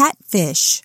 Catfish.